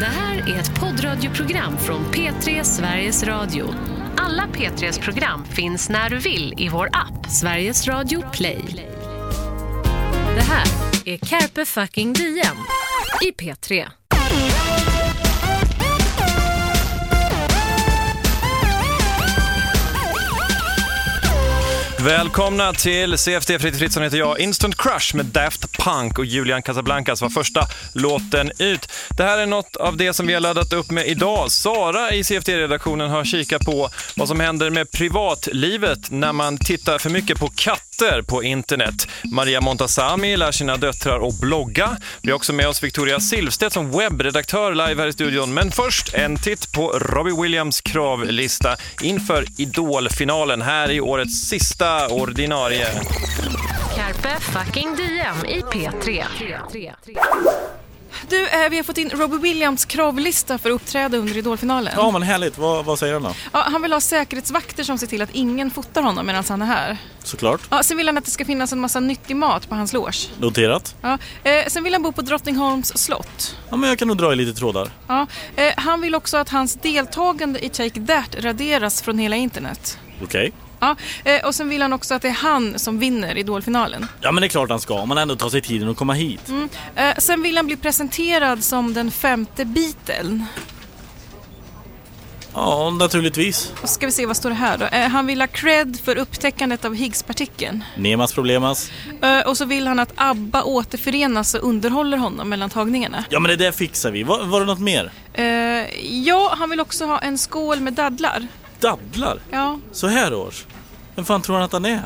Det här är ett poddradioprogram från P3 Sveriges Radio. Alla P3s program finns när du vill i vår app Sveriges Radio Play. Det här är Carpe fucking Diem i P3. Välkomna till CFD, Fritte Fritzson heter jag. Instant Crush med Daft Punk och Julian Casablancas var första låten ut. Det här är något av det som vi har laddat upp med idag. Sara i CFD-redaktionen har kikat på vad som händer med privatlivet när man tittar för mycket på katter på internet. Maria Montazami lär sina döttrar att blogga. Vi har också med oss Victoria Silvstedt som webbredaktör live här i studion. Men först en titt på Robbie Williams kravlista inför Idol-finalen här i årets sista ordinarie. Carpe fucking Diem i P3. Du, eh, vi har fått in Robbie Williams kravlista för att uppträda under Idolfinalen. Ja, men härligt. Vad, vad säger han då? Ja, han vill ha säkerhetsvakter som ser till att ingen fotar honom medan han är här. Såklart. Ja, sen vill han att det ska finnas en massa nyttig mat på hans loge. Noterat. Ja, eh, sen vill han bo på Drottningholms slott. Ja, men jag kan nog dra i lite trådar. Ja, eh, han vill också att hans deltagande i Take That raderas från hela internet. Okej. Ja, eh, och sen vill han också att det är han som vinner Idolfinalen. Ja, men det är klart han ska. Om man ändå tar sig tiden att komma hit. Eh, sen vill han bli presenterad som den femte Beatlen. Ja, naturligtvis. Och ska vi se, vad står det här då? Eh, han vill ha cred för upptäckandet av Higgspartikeln. Nemas problemas. Eh, och så vill han att ABBA återförenas och underhåller honom mellan tagningarna. Ja, men det där fixar vi. Var, var det något mer? Eh, ja, han vill också ha en skål med dadlar. Daddlar? Ja. Så här års? Vem fan tror han att han är?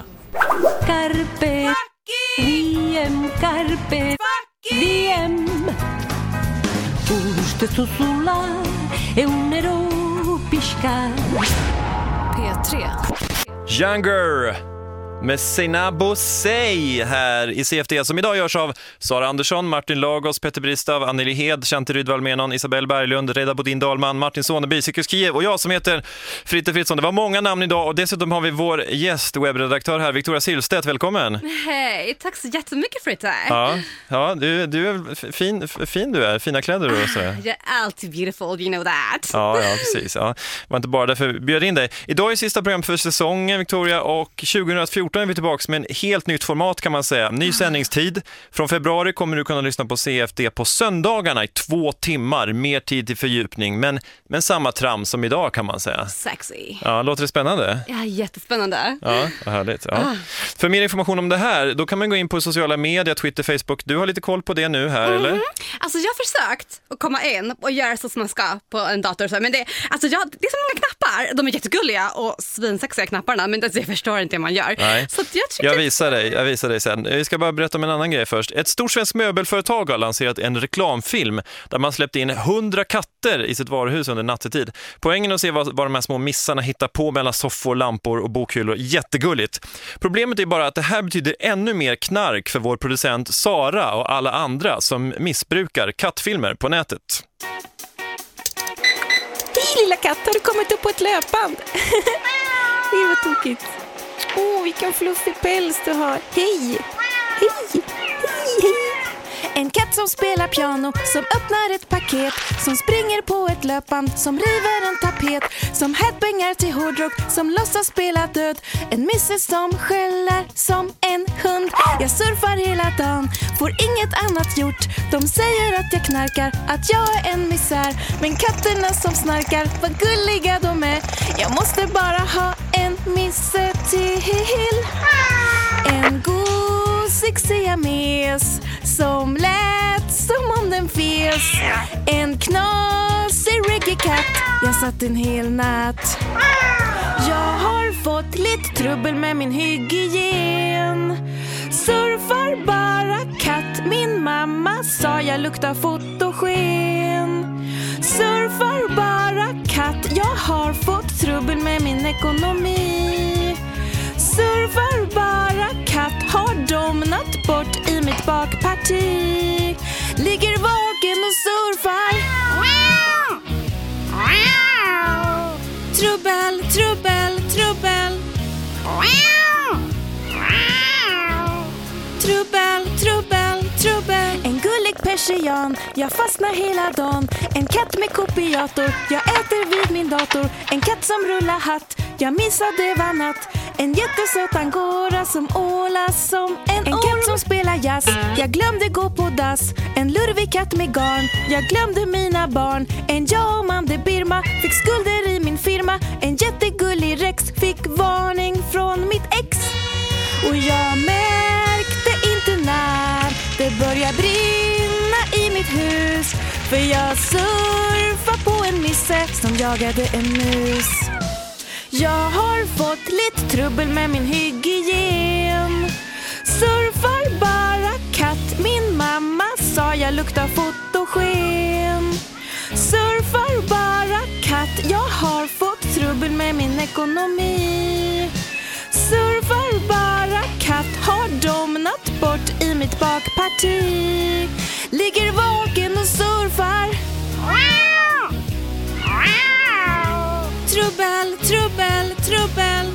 Carpe diem, carpe diem. Usted sussurrar e un nero piscar. P3. Younger med Seinabo Sey här i CFD som idag görs av Sara Andersson, Martin Lagos, Petter Bristav, Anneli Hed, Shanti Rydwall Menon, Isabelle Berglund, Reda Bodin Dahlman, Martin Soneby, Sikus Kiev och jag som heter Fritte Fritzson. Det var många namn idag och dessutom har vi vår gäst, webbredaktör här, Victoria Silvstedt. Välkommen! Hej, tack så jättemycket Fritte. Ja, ja du, du är fin, fin du är, fina kläder och sådär. Jag är alltid beautiful, you know that. Ja, ja, precis. Ja. Det var inte bara därför vi bjöd in dig. Idag är sista program för säsongen, Victoria, och 2014 är vi tillbaka med en helt nytt format kan man säga. Ny sändningstid. Från februari kommer du kunna lyssna på CFD på söndagarna i två timmar. Mer tid till fördjupning, men, men samma trams som idag kan man säga. Sexy. Ja, låter det spännande? Ja, jättespännande. Ja, vad härligt. Ja. För mer information om det här, då kan man gå in på sociala medier, Twitter, Facebook. Du har lite koll på det nu här, eller? Alltså jag har försökt att komma in och göra så som man ska på en dator. Men det, alltså jag, det är så många knappar. De är jättegulliga och svinsexiga knapparna men det, jag förstår inte hur man gör. Nej. Så att jag tycker... Jag visar dig, jag visar dig sen. Vi ska bara berätta om en annan grej först. Ett stort svenskt möbelföretag har lanserat en reklamfilm där man släppte in 100 katter i sitt varuhus under nattetid. Poängen är att se vad, vad de här små missarna hittar på mellan soffor, lampor och bokhyllor. Jättegulligt. Problemet är bara att det här betyder ännu mer knark för vår producent Sara och alla andra som missbrukar kattfilmer på nätet. Hej lilla katt, har du kommit upp på ett löpband? Hej vad tokigt. Åh, vilken fluffig päls du har. Hej! Hej! Hej, hej! En katt som spelar piano, som öppnar ett paket Som springer på ett löpband, som river en tapet Som headbangar till hårdrock, som låtsas spela död. En misse som skäller som en hund. Jag surfar hela dagen, får inget annat gjort. De säger att jag knarkar, att jag är en misär. Men katterna som snarkar, vad gulliga de är. Jag måste bara ha en misse till. En gosig siames som lär som om den fes. En knasig reggae-katt, jag satt en hel natt. Jag har fått lite trubbel med min hygien. Surfar bara katt, min mamma sa jag luktar fotogen. Surfar bara katt, jag har fått trubbel med min ekonomi. Surfar bara katt, har domnat bort i mitt bakparti. Ligger vaken och surfar. Trubbel, trubbel, trubbel. Trubbel, trubbel, trubbel. En gullig persian, jag fastnar hela dagen. En katt med kopiator, jag äter vid min dator. En katt som rullar hatt, jag missade var natt. En jättesöt angora som ålas som en, en katt som spelar jazz. Jag glömde gå på dass. En lurvig katt med garn. Jag glömde mina barn. En jag och Mande Birma fick skulder i min firma. En jättegullig Rex fick varning från mitt ex. Och jag märkte inte när det började brinna i mitt hus. För jag surfade på en nisse som jagade en mus. Jag har fått lite trubbel med min hygien. Luktar fotogen. Surfar bara katt. Jag har fått trubbel med min ekonomi. Surfar bara katt. Har domnat bort i mitt bakparti. Ligger vaken och surfar. Trubbel, trubbel, trubbel.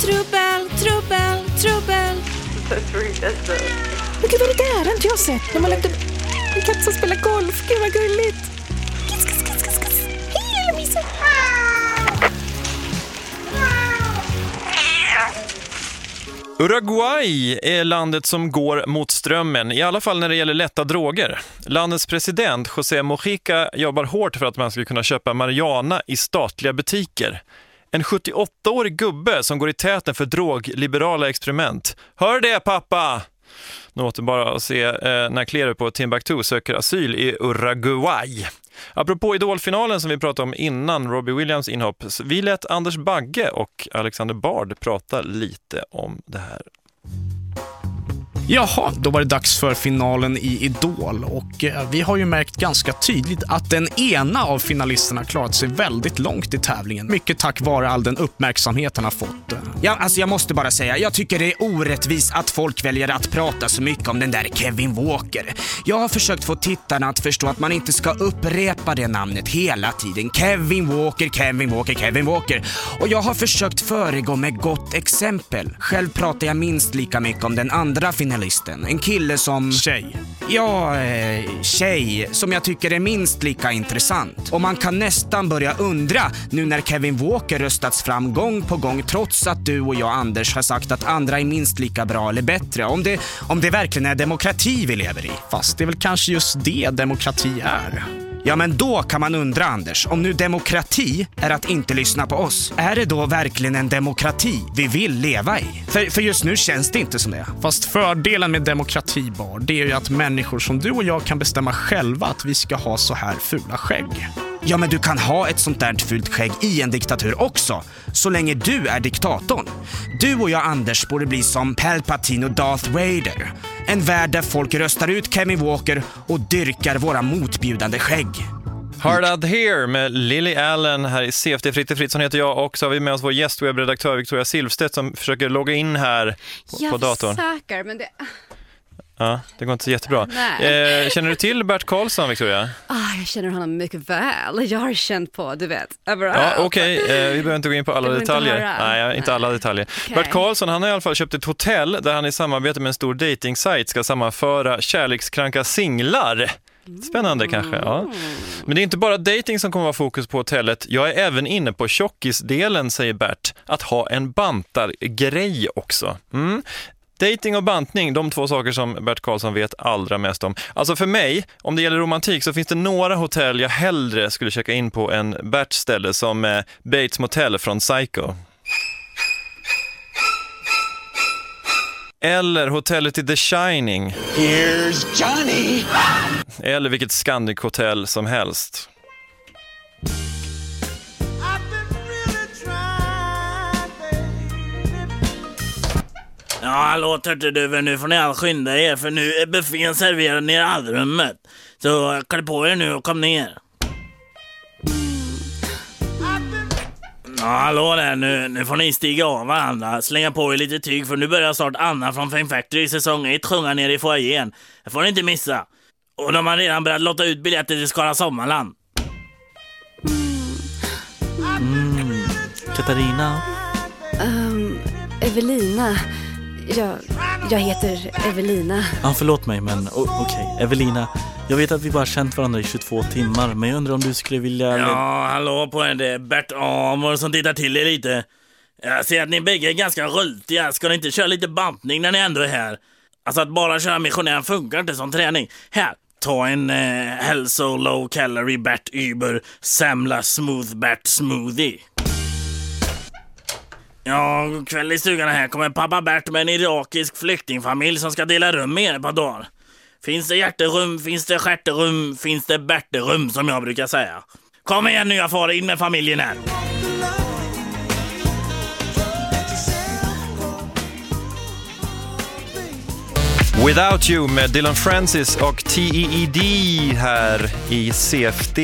Trubbel, trubbel, trubbel. Men gud, vad är det där? Det har inte jag sett. De har lagt upp en katt som spelar golf. Gud, vad gulligt. Kiss, kiss, kiss, kiss, kiss. Hej, lilla Misse. Uruguay är landet som går mot strömmen, i alla fall när det gäller lätta droger. Landets president José Mojica jobbar hårt för att man ska kunna köpa marijuana i statliga butiker. En 78-årig gubbe som går i täten för drogliberala experiment. Hör det pappa! Nu åter bara att se eh, när Kleru på Timbuktu söker asyl i Uruguay. Apropå idolfinalen som vi pratade om innan Robbie Williams inhopp, vi lät Anders Bagge och Alexander Bard prata lite om det här. Jaha, då var det dags för finalen i Idol och eh, vi har ju märkt ganska tydligt att den ena av finalisterna klarat sig väldigt långt i tävlingen. Mycket tack vare all den uppmärksamhet han har fått. Ja, alltså jag måste bara säga, jag tycker det är orättvist att folk väljer att prata så mycket om den där Kevin Walker. Jag har försökt få tittarna att förstå att man inte ska upprepa det namnet hela tiden. Kevin Walker, Kevin Walker, Kevin Walker. Och jag har försökt föregå med gott exempel. Själv pratar jag minst lika mycket om den andra finalisten. En kille som... Tjej. Ja, eh, tjej som jag tycker är minst lika intressant. Och man kan nästan börja undra nu när Kevin Walker röstats fram gång på gång trots att du och jag Anders har sagt att andra är minst lika bra eller bättre. Om det, om det verkligen är demokrati vi lever i. Fast det är väl kanske just det demokrati är. Ja, men då kan man undra Anders, om nu demokrati är att inte lyssna på oss, är det då verkligen en demokrati vi vill leva i? För, för just nu känns det inte som det. Fast fördelen med demokrati, Bar, det är ju att människor som du och jag kan bestämma själva att vi ska ha så här fula skägg. Ja, men du kan ha ett sånt där fult skägg i en diktatur också, så länge du är diktatorn. Du och jag, Anders, borde bli som Palpatine och Darth Vader. En värld där folk röstar ut Kevin Walker och dyrkar våra motbjudande skägg. Hard Out Here med Lily Allen här i CFD Fritte Fritzson heter jag och så har vi med oss vår gästwebbredaktör Victoria Silvstedt som försöker logga in här på, på datorn. försöker, men det... Ja, det går inte så jättebra. Nej. Eh, känner du till Bert Karlsson, Victoria? Ah, jag känner honom mycket väl. Jag har känt på, du vet, överallt. Ja, okej. Eh, vi behöver inte gå in på alla inte detaljer. höra. Nej, inte alla detaljer. Okej. Bert Karlsson, han har i alla fall köpt ett hotell där han i samarbete med en stor datingsajt ska sammanföra kärlekskranka singlar. Spännande kanske, ja. Men det är inte bara dating som kommer vara fokus på hotellet. Jag är även inne på tjockisdelen, säger Bert. Att ha en bantargrej också. Mm. Dating och bantning, de två saker som Bert Karlsson vet allra mest om. Alltså för mig, om det gäller romantik, så finns det några hotell jag hellre skulle checka in på än Berts ställe, som eh, Bates Motel från Psycho. Eller hotellet i The Shining. Here's Johnny! Eller vilket Scandic-hotell som helst. Ja, hallå törteduver, nu får ni all skynda er för nu är buffén serverad nere i allrummet. Så klä på er nu och kom ner. Ja, hallå där, nu, nu får ni stiga av varandra, slänga på er lite tyg för nu börjar snart Anna från Fame Factory säsong 1 sjunga ner i foajén. Det får ni inte missa. Och de har redan börjat lotta ut biljetter till Skara Sommarland. Mm. Katarina? Ehm, Evelina, jag, jag heter Evelina. Ja, förlåt mig, men okej. Evelina, jag vet att vi bara känt varandra i 22 timmar, men jag undrar om du skulle vilja... Ja, hallå på er, det är Bert Amor som tittar till er lite. Jag ser att ni bägge är ganska rultiga. Ska ni inte köra lite bantning när ni ändå är här? Alltså att bara köra missionären funkar inte som träning. Här, ta en eh, hälso low calorie Bert Uber Semla Smooth Bert Smoothie. Ja, kväll i stugan här kommer pappa Bert med en irakisk flyktingfamilj som ska dela rum med er ett par dagar. Finns det hjärterum, finns det stjärterum, finns det Berterum som jag brukar säga. Kom igen nu jag far in med familjen här. Without You med Dylan Francis och TEED här i CFD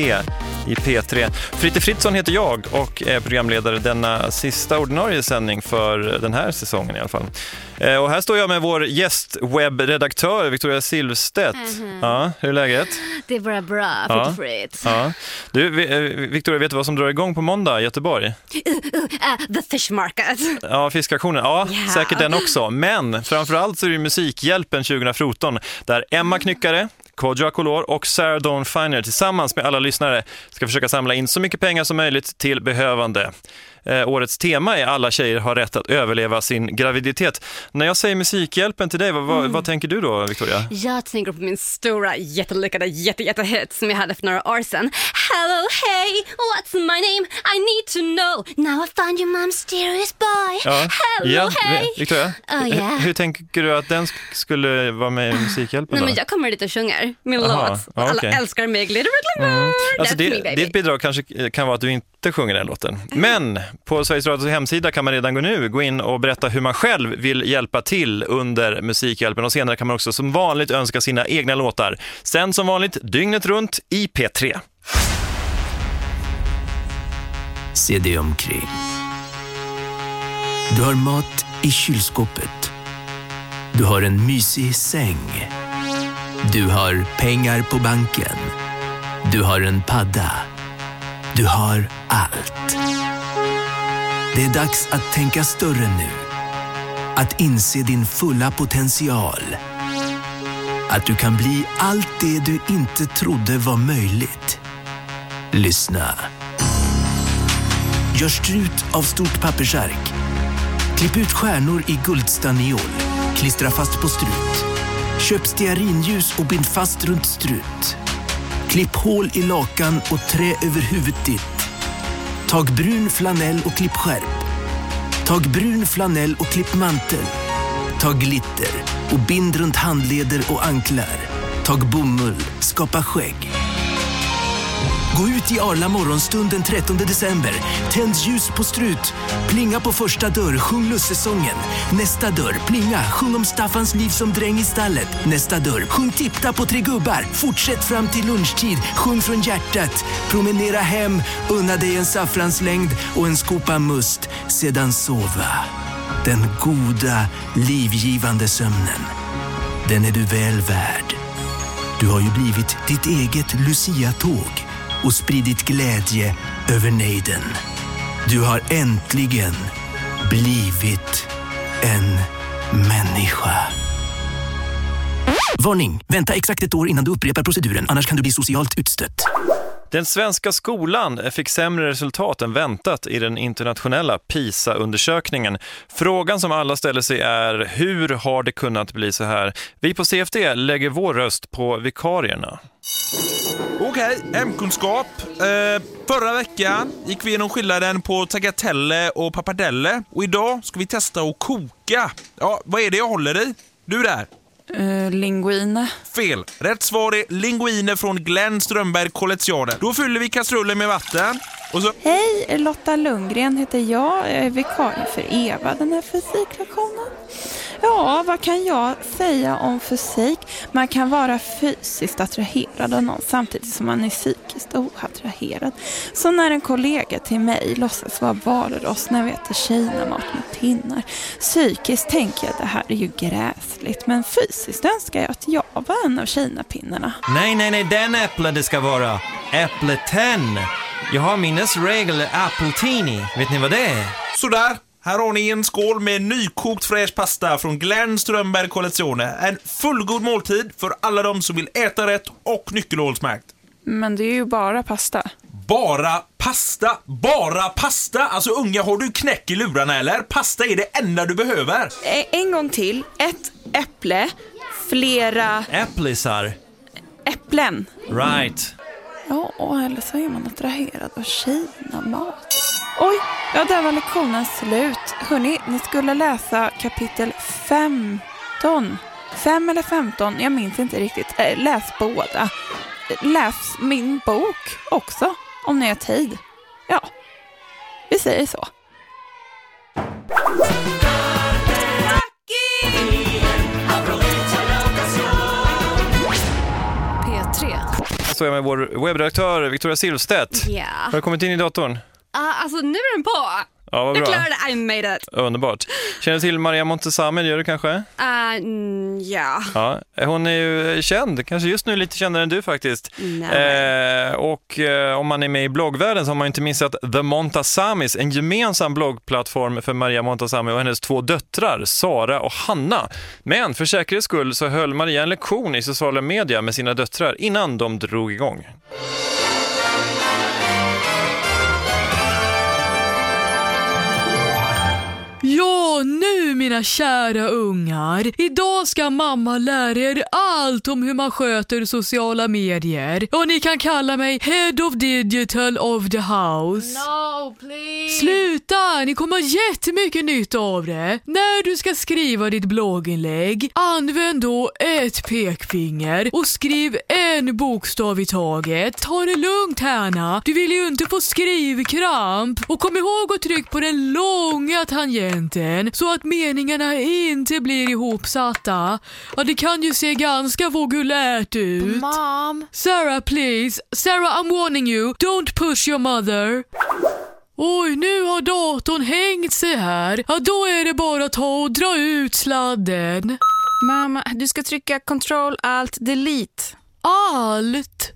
i P3. Fritte Fritzson heter jag och är programledare denna sista ordinarie sändning för den här säsongen i alla fall. Eh, Och här står jag med vår gästwebbredaktör Victoria Silvstedt. Ja, hur är läget? Det är bara bra, Ja. Fritz. Ja. Du, eh, Victoria, vet du vad som drar igång på måndag i Göteborg? Uh, the fish market. Ja, fiskaktionen. Ja, Ja. säkert den också. Men framförallt så är det Musikhjälpen 2014 där Emma Knyckare, Kodjo Akolor och Sarah Dawn Finer tillsammans med alla lyssnare ska försöka samla in så mycket pengar som möjligt till behövande. Eh, årets tema är alla tjejer har rätt att överleva sin graviditet. När jag säger Musikhjälpen till dig, vad, vad, vad tänker du då, Victoria? Jag tänker på min stora jättelyckade jätte, jättehit som jag hade för några år sedan. Hello, hey, what's my name? I need to know. Now I found you my mysterious boy. Hello, ja, hey. Victoria, Oh, hur- yeah. hur tänker du att den sk- skulle vara med i Musikhjälpen Nej, då? men jag kommer dit och sjunger min Aha, låt. ja, Alla okej. älskar mig, glitter with glamour. Alltså That's det, me baby. ditt bidrag kanske kan vara att du inte sjunger den låten. Men på Sveriges Radios hemsida kan man redan gå nu gå in och berätta hur man själv vill hjälpa till under Musikhjälpen och senare kan man också som vanligt önska sina egna låtar. Sen som vanligt dygnet runt i P3. Se dig omkring. Du har mat i kylskåpet. Du har en mysig säng. Du har pengar på banken. Du har en padda. Du har allt. Det är dags att tänka större nu. Att inse din fulla potential. Att du kan bli allt det du inte trodde var möjligt. Lyssna. Gör strut av stort pappersark. Klipp ut stjärnor i guldstaniol. Klistra fast på strut. Köp stearinljus och bind fast runt strut. Klipp hål i lakan och trä över huvudet ditt. Tag brun flanell och klipp skärp. Tag brun flanell och klipp mantel. Tag glitter och bind runt handleder och anklar. Tag bomull, skapa skägg. Gå ut i Arla morgonstund den 13 december. Tänd ljus på strut. Plinga på första dörr, sjung lussesången. Nästa dörr, plinga, sjung om Staffans liv som dräng i stallet. Nästa dörr, sjung titta på tre gubbar. Fortsätt fram till lunchtid, sjung från hjärtat. Promenera hem, unna dig en saffranslängd och en skopa must. Sedan sova. Den goda, livgivande sömnen. Den är du väl värd. Du har ju blivit ditt eget Lucia-tåg och spridit glädje över nejden. Du har äntligen blivit en människa. Varning! Vänta exakt ett år innan du upprepar proceduren, annars kan du bli socialt utstött. Den svenska skolan fick sämre resultat än väntat i den internationella PISA-undersökningen. Frågan som alla ställer sig är hur har det kunnat bli så här? Vi på CFD lägger vår röst på vikarierna. Okej, hemkunskap. Eh, förra veckan gick vi igenom skillnaden på tagatelle och pappardelle. Och idag ska vi testa att koka. Ja, vad är det jag håller i? Du där? Uh, linguine. Fel. Rätt svar är linguine från Glenn Strömberg Collezione. Då fyller vi kastrullen med vatten. Så... Hej, Lotta Lundgren heter jag. Jag är vikarie för Eva den här fysiklektionen. Ja, vad kan jag säga om fysik? Man kan vara fysiskt attraherad av någon samtidigt som man är psykiskt oattraherad. Så när en kollega till mig låtsas vara valross när vi äter kinamat med pinnar. Psykiskt tänker jag att det här är ju gräsligt, men fysiskt önskar jag att jag var en av kinapinnarna. Nej, nej, nej, den äpplen det ska vara. Äppletenn. Jag har minnesregel appletini. Vet ni vad det är? Sådär. Här har ni en skål med nykokt fräsch pasta från Glenn Strömberg Collezione. En fullgod måltid för alla de som vill äta rätt och nyckelhålsmärkt. Men det är ju bara pasta. Bara pasta, bara pasta! Alltså unga, har du knäck i lurarna eller? Pasta är det enda du behöver. Eh, En gång till. Ett äpple, flera Äpplisar. äpplen. Right. Ja, eller så är man attraherad av Kina-mat. Oj, ja där var lektionen slut. Hörni, ni skulle läsa kapitel 15. 5 eller 15, jag minns inte riktigt. Eh, Läs båda. Läs min bok också, om ni har tid. Ja, vi säger så. P3. Här står jag med vår webbredaktör Victoria Silvstedt. Ja. Har du kommit in i datorn? Ah, alltså nu är den på. Ja, vad Jag bra. klarade det. I made it. Underbart. Känner du till Maria Montesami? Det gör du kanske? Ah, mm, ja. Ja, hon är ju känd, kanske just nu lite kändare än du faktiskt. Eh, och eh, om man är med i bloggvärlden så har man ju inte missat The Montasamis, en gemensam bloggplattform för Maria Montazami och hennes två döttrar, Sara och Hanna. Men för säkerhets skull så höll Maria en lektion i sociala medier med sina döttrar innan de drog igång. Mina kära ungar. Idag ska mamma lära er allt om hur man sköter sociala medier. Och ni kan kalla mig Head of Digital of the House. No, please. Sluta! Ni kommer ha jättemycket nytta av det. När du ska skriva ditt blogginlägg, använd då ett pekfinger och skriv en bokstav i taget. Ta det lugnt Hanna, du vill ju inte få skrivkramp. Och kom ihåg att trycka på den långa tangenten så att meningarna inte blir ihopsatta. Ja, det kan ju se ganska vogulärt ut. Mom. Sarah, please. Sarah, I'm warning you. Don't push your mother. Oj, nu har datorn hängt sig här. Ja, då är det bara att ta och dra ut sladden. Mamma, du ska trycka Ctrl Alt Delete. Allt?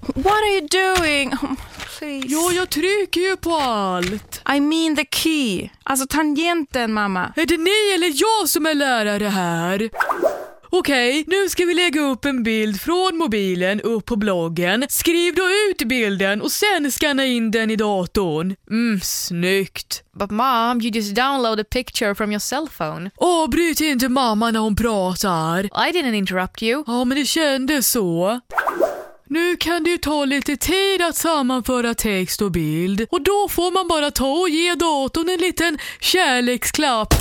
What are you doing? Oh, please. Ja, jag trycker ju på allt. I mean the key. Alltså tangenten, mamma. Är det ni eller jag som är lärare här? Okej, nu ska vi lägga upp en bild från mobilen upp på bloggen. Skriv då ut bilden och sen scanna in den i datorn. Mm, snyggt. But mom, you just download a picture from your cell phone. Avbryt inte mamma när hon pratar. I didn't interrupt you. Ja, men det kändes så. Nu kan det ju ta lite tid att sammanföra text och bild och då får man bara ta och ge datorn en liten kärleksklapp.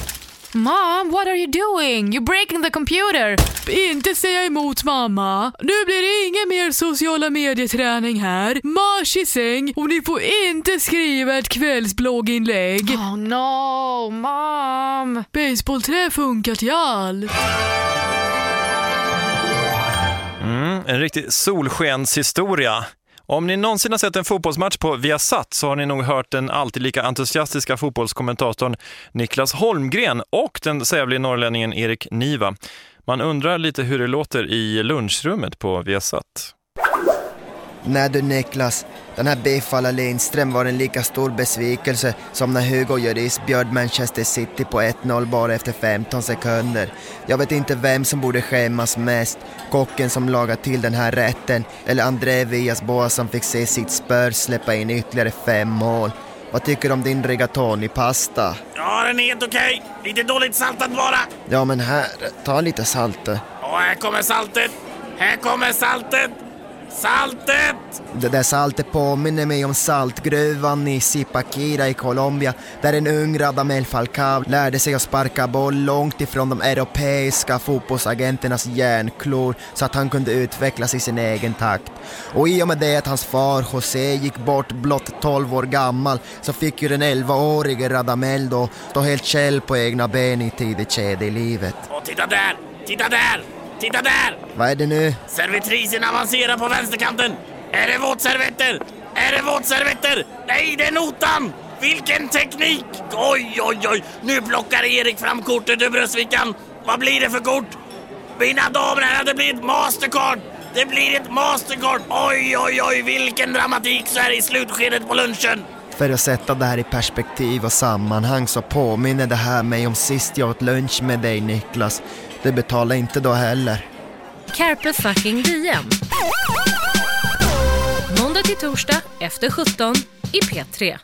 Mom, what are you doing? You're breaking the computer. Inte säga emot mamma. Nu blir det ingen mer sociala medieträning här. Marsch i säng och ni får inte skriva ett kvällsblogginlägg. Oh no, mom. Baseballträ funkar till allt. Mm, en riktig solskenshistoria. Om ni någonsin har sett en fotbollsmatch på Viasat så har ni nog hört den alltid lika entusiastiska fotbollskommentatorn Niklas Holmgren och den sävlige norrlänningen Erik Niva. Man undrar lite hur det låter i lunchrummet på Viasat. Nej du Niklas, den här Bifalla Lindström var en lika stor besvikelse som när Hugo Lloris bjöd Manchester City på 1-0 bara efter 15 sekunder. Jag vet inte vem som borde skämmas mest, kocken som lagat till den här rätten eller André Villas-Boas som fick se sitt Spurs släppa in ytterligare fem mål. Vad tycker du om din rigatoni-pasta? Ja, den är helt okej. Lite dåligt saltad bara. Ja men här, ta lite salt. Och här kommer saltet. Här kommer saltet. Saltet! Det där saltet påminner mig om saltgruvan i Zipaquira i Colombia där en ung Radamel Falcao lärde sig att sparka boll långt ifrån de europeiska fotbollsagenternas järnklor så att han kunde utvecklas i sin egen takt. Och i och med det att hans far José gick bort blott 12 år gammal så fick ju den 11-årige Radamel då stå helt själv på egna ben i tidigt skede i livet. Och titta där! Titta där! Titta där! Vad är det nu? Servitrisen avancerar på vänsterkanten. Är det våtservetter? Är det våtservetter? Nej, det är notan! Vilken teknik! Oj, oj, oj! Nu plockar Erik fram kortet ur bröstfickan. Vad blir det för kort? Mina damer och herrar, det blir ett mastercard! Det blir ett mastercard! Oj, oj, oj, vilken dramatik så här i slutskedet på lunchen! För att sätta det här i perspektiv och sammanhang så påminner det här mig om sist jag åt lunch med dig Niklas. Det betalar inte då heller. Carpe fucking diem. Måndag till torsdag efter 17 i P3.